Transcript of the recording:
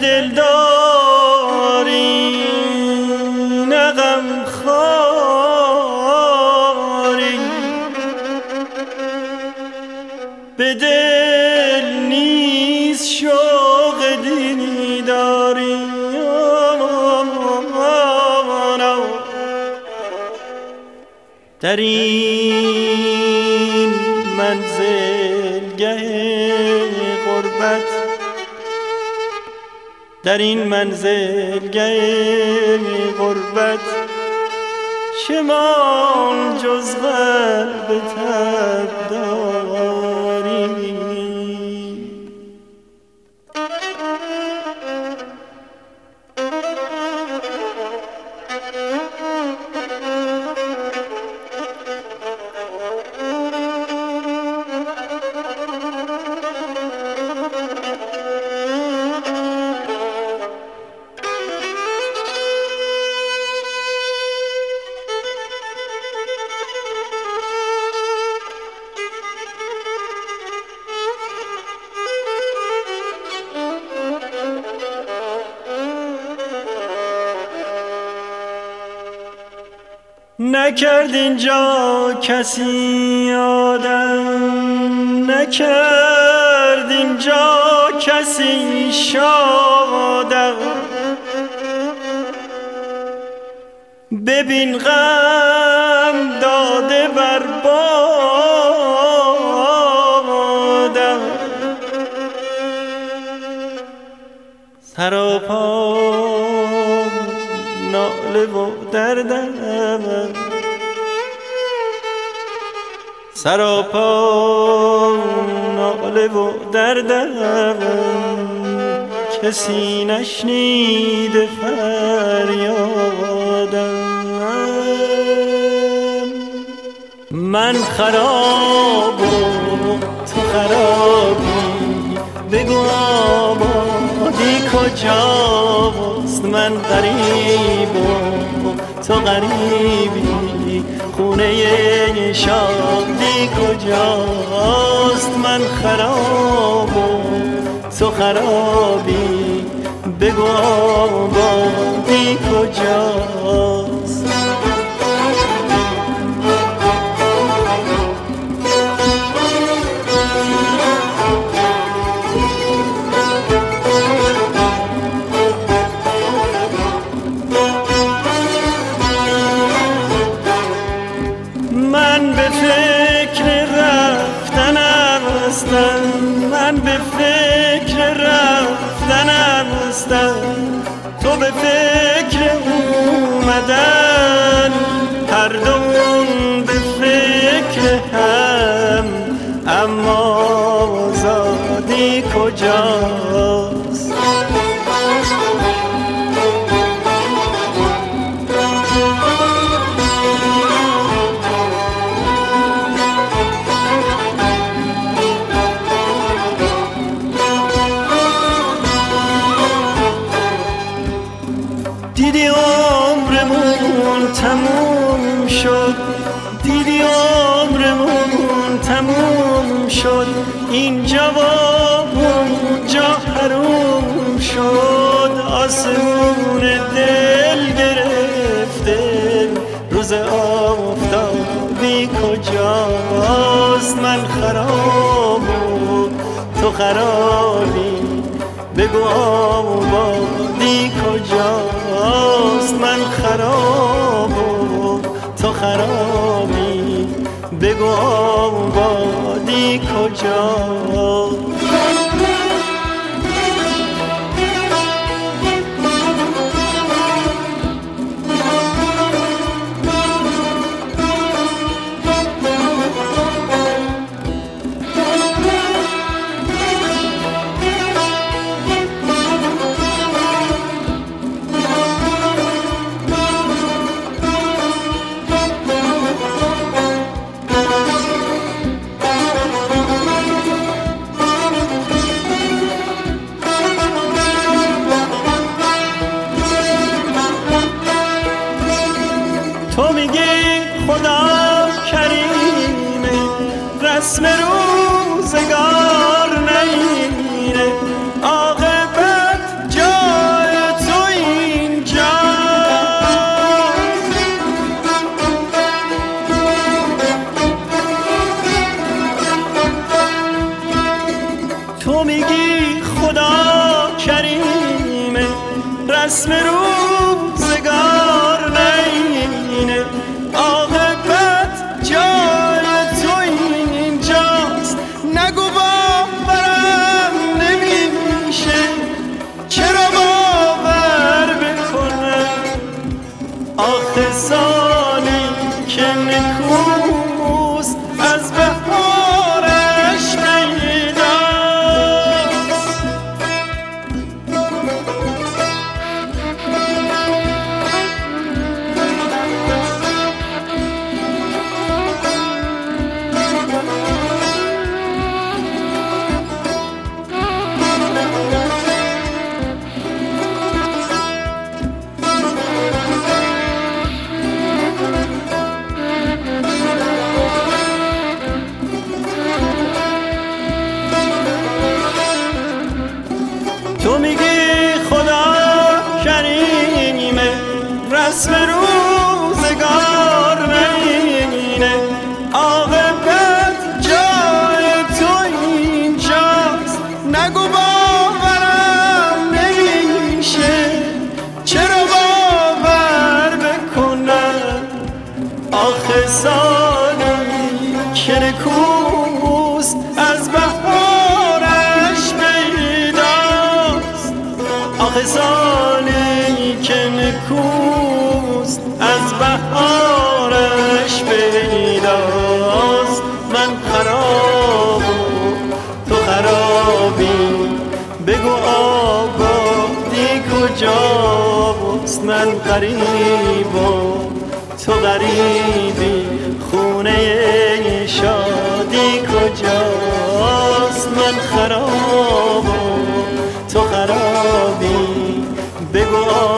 دلداری نغم خاری به دل نیست شوق دینی داری در این در این منزلگه غربت شمان جز قلب تب نکرد اینجا کسی آدم نکرد اینجا کسی شادم ببین غم داده بر بادم. سراپا ناله و دردم. سراپا ناله و دردم. کسی نشنیده فریادم. من خراب و تو خرابی. بگو آبادی کجاست من غریب و تو غریبی. خونه شادی کجاست؟ من خراب و تو خرابی. بگو آبادی کجاست؟ تو به شد. دیدی عمرمون تموم شد. اینجا و اونجا حروم شد. آسمون دل گرفته. روز آفتابی کجاست؟ من خراب تو خرابی. بگو آبادی کجاست؟ من خراب خرابی بگو آبادی کجاست رسم روزگار نینه عاقبت جای تو اینجاست. نگو باورم نمیشه. چرا باور بکنم؟ آخه سالی که نکنم از بهارش پیداست. آخه سالی که نکوست از بهارش پیداست. من خراب تو خرابی بگو آبادی کجاست؟ من غریب و تو غریبی. خونه شادی کجاست؟ من خرابم. تو خرابی. بگو